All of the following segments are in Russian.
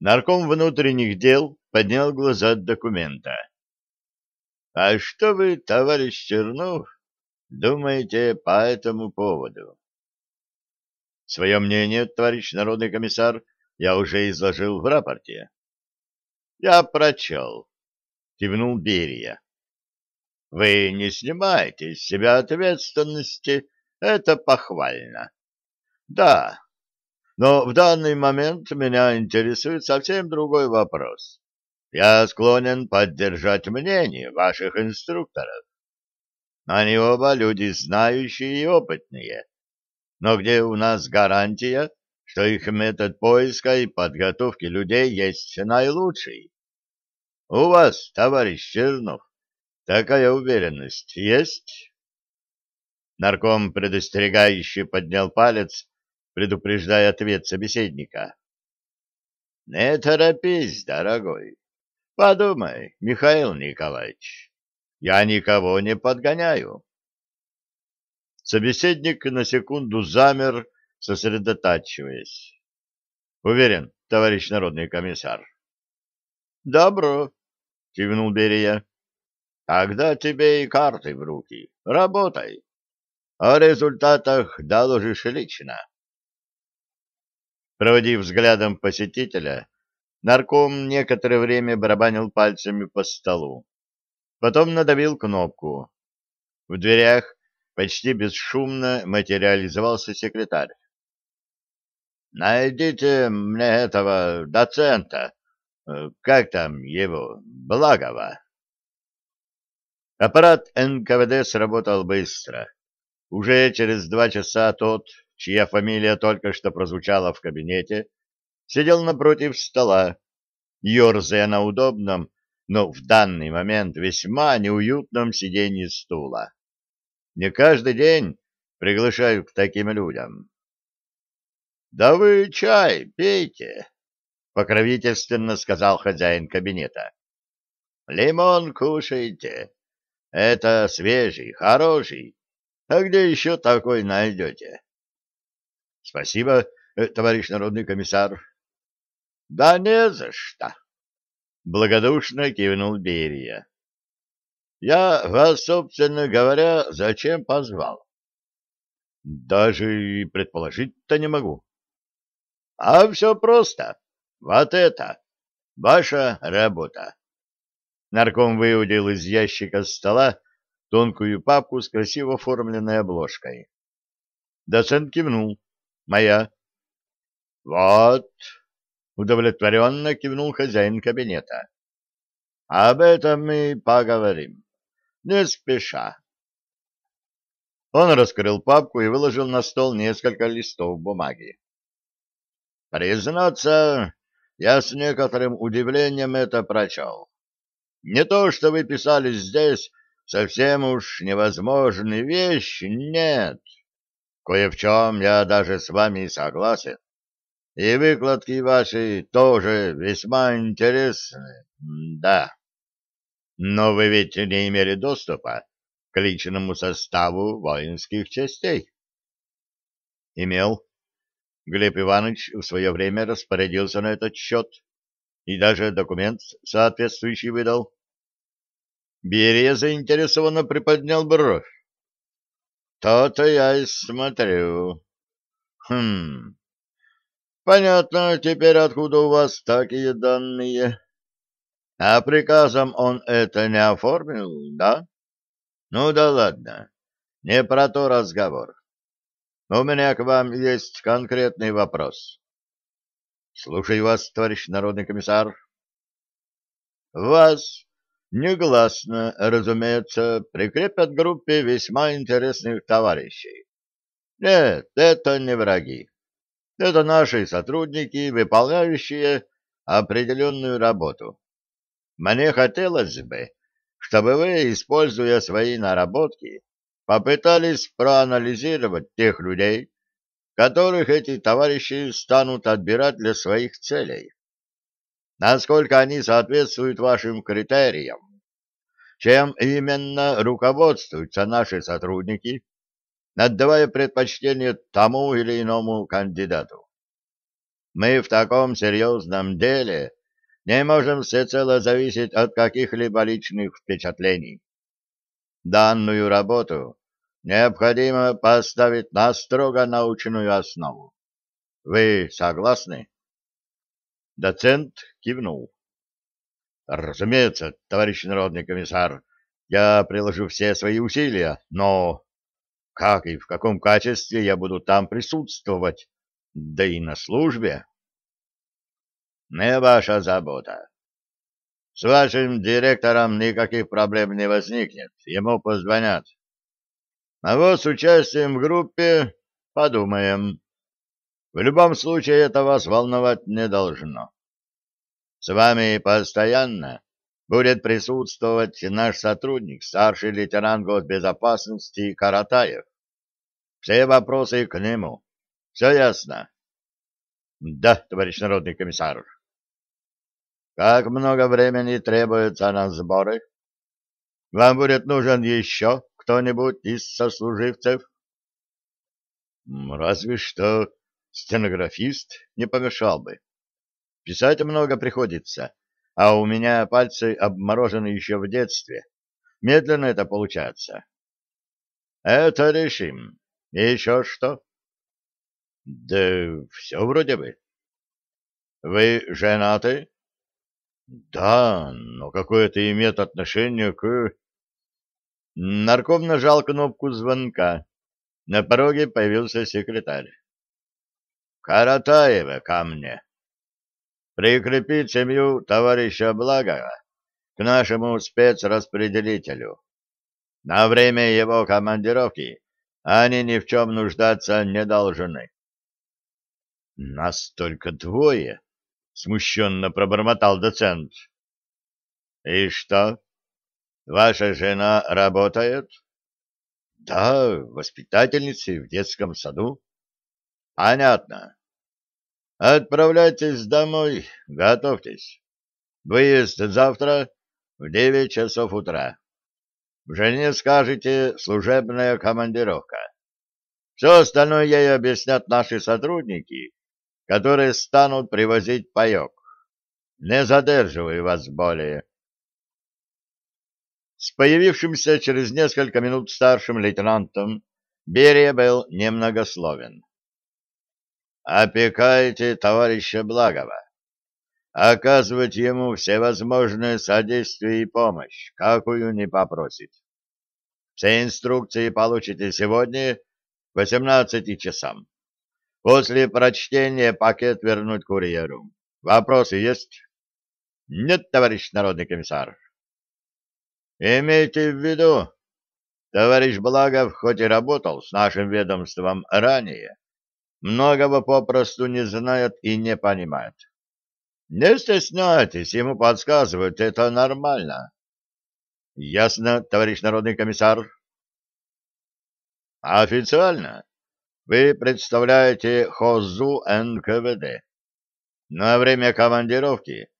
Нарком внутренних дел поднял глаза от документа. — А что вы, товарищ Чернов, думаете по этому поводу? — Свое мнение, товарищ народный комиссар, я уже изложил в рапорте. — Я прочел, — кивнул Берия. — Вы не снимаете с себя ответственности, это похвально. Да, но в данный момент меня интересует совсем другой вопрос. Я склонен поддержать мнение ваших инструкторов. Они оба люди знающие и опытные. Но где у нас гарантия, что их метод поиска и подготовки людей есть наилучший? У вас, товарищ Чернов, такая уверенность есть? Нарком предостерегающе поднял палец, предупреждая ответ собеседника. «Не торопись, дорогой. Подумай, Михаил Николаевич, я никого не подгоняю». Собеседник на секунду замер, сосредотачиваясь. «Уверен, товарищ народный комиссар». «Добро», — кивнул Берия. «Тогда тебе и карты в руки. Работай. О результатах доложишь лично». Проводив взглядом посетителя, нарком некоторое время барабанил пальцами по столу. Потом надавил кнопку. В дверях почти бесшумно материализовался секретарь. «Найдите мне этого доцента. Как там его? Благова». Аппарат НКВД сработал быстро. Уже через два часа тот, чья фамилия только что прозвучала в кабинете, сидел напротив стола, ерзая на удобном, но в данный момент весьма неуютном сиденье стула. Не каждый день приглашаю к таким людям. — Да вы чай пейте, — покровительственно сказал хозяин кабинета. — Лимон кушайте. Это свежий, хороший. А где еще такой найдете? — Спасибо, э, товарищ народный комиссар. — Да не за что. Благодушно кивнул Берия. — Я вас, собственно говоря, зачем позвал? — Даже и предположить-то не могу. — А все просто. Вот это. Ваша работа. Нарком выудил из ящика стола тонкую папку с красиво оформленной обложкой. Доцент кивнул. Моя. Вот. Удовлетворенно кивнул хозяин кабинета. Об этом мы поговорим. Не спеша. Он раскрыл папку и выложил на стол несколько листов бумаги. Признаться, я с некоторым удивлением это прочел. Не то, что вы писали здесь совсем уж невозможные вещи, нет. Кое в чем я даже с вами согласен. И выкладки ваши тоже весьма интересны, да. Но вы ведь не имели доступа к личному составу воинских частей. Имел. Глеб Иванович в свое время распорядился на этот счет и даже документ соответствующий выдал. Берия заинтересованно приподнял бровь. То-то я и смотрю. Хм. Понятно теперь, откуда у вас такие данные. А приказом он это не оформил, да? Ну да ладно. Не про то разговор. У меня к вам есть конкретный вопрос. Слушаю вас, товарищ народный комиссар. Вас негласно, разумеется, прикрепят группе весьма интересных товарищей. Нет, это не враги. Это наши сотрудники, выполняющие определенную работу. Мне хотелось бы, чтобы вы, используя свои наработки, попытались проанализировать тех людей, которых эти товарищи станут отбирать для своих целей насколько они соответствуют вашим критериям, чем именно руководствуются наши сотрудники, отдавая предпочтение тому или иному кандидату. Мы в таком серьезном деле не можем всецело зависеть от каких-либо личных впечатлений. Данную работу необходимо поставить на строго научную основу. Вы согласны? Доцент кивнул. Разумеется, товарищ народный комиссар, я приложу все свои усилия, но как и в каком качестве я буду там присутствовать, да и на службе? Не ваша забота. С вашим директором никаких проблем не возникнет, ему позвонят. А вот с участием в группе подумаем. В любом случае это вас волновать не должно. С вами постоянно будет присутствовать наш сотрудник, старший лейтенант госбезопасности Каратаев. Все вопросы к нему. Все ясно? Да, товарищ народный комиссар. Как много времени требуется на сборы? Вам будет нужен еще кто-нибудь из сослуживцев? Разве что стенографист не помешал бы. Писать много приходится, а у меня пальцы обморожены еще в детстве. Медленно это получается. Это решим. И еще что? Да все вроде бы. Вы женаты? Да, но какое это имеет отношение к... Нарком нажал кнопку звонка. На пороге появился секретарь. Каратаева ко мне прикрепить семью товарища Благова к нашему спецраспределителю. На время его командировки они ни в чем нуждаться не должны. — Нас только двое, — смущенно пробормотал доцент. — И что? Ваша жена работает? — Да, воспитательницей в детском саду. — Понятно. Отправляйтесь домой, готовьтесь. Выезд завтра в девять часов утра. Жене скажете «служебная командировка». Все остальное ей объяснят наши сотрудники, которые станут привозить паек. Не задерживаю вас более. С появившимся через несколько минут старшим лейтенантом Берия был немногословен опекайте товарища Благова, оказывать ему всевозможное содействие и помощь, какую не попросит. Все инструкции получите сегодня к 18 часам. После прочтения пакет вернуть курьеру. Вопросы есть? Нет, товарищ народный комиссар. Имейте в виду, товарищ Благов хоть и работал с нашим ведомством ранее, многого попросту не знает и не понимает. Не стесняйтесь, ему подсказывают, это нормально. Ясно, товарищ народный комиссар? Официально вы представляете ХОЗУ НКВД. На время командировки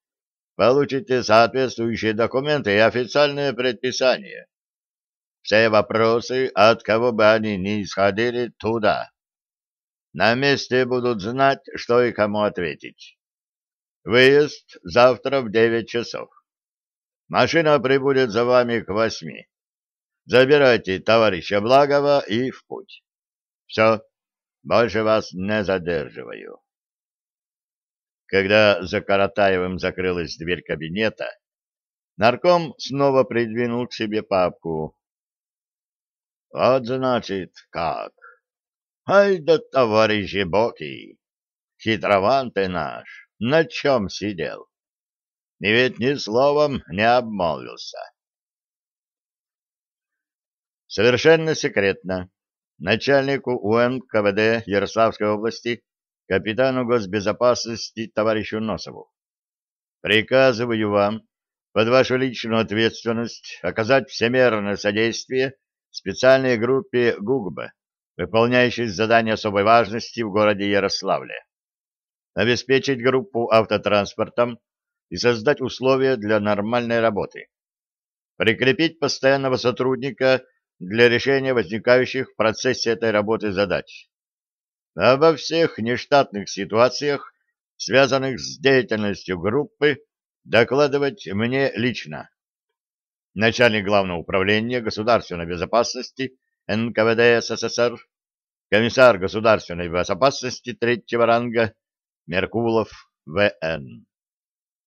получите соответствующие документы и официальные предписания. Все вопросы, от кого бы они ни исходили, туда. На месте будут знать, что и кому ответить. Выезд завтра в девять часов. Машина прибудет за вами к восьми. Забирайте товарища Благова и в путь. Все, больше вас не задерживаю. Когда за Каратаевым закрылась дверь кабинета, нарком снова придвинул к себе папку. Вот значит как. Ай да, товарищи Боки, хитрован ты наш, на чем сидел? И ведь ни словом не обмолвился. Совершенно секретно. Начальнику УНКВД Ярославской области, капитану госбезопасности товарищу Носову. Приказываю вам под вашу личную ответственность оказать всемерное содействие специальной группе ГУГБ выполняющий задание особой важности в городе Ярославле, обеспечить группу автотранспортом и создать условия для нормальной работы, прикрепить постоянного сотрудника для решения возникающих в процессе этой работы задач. Обо всех нештатных ситуациях связанных с деятельностью группы, докладывать мне лично. Начальник Главного управления государственной безопасности НКВД СССР, комиссар государственной безопасности третьего ранга Меркулов В.Н.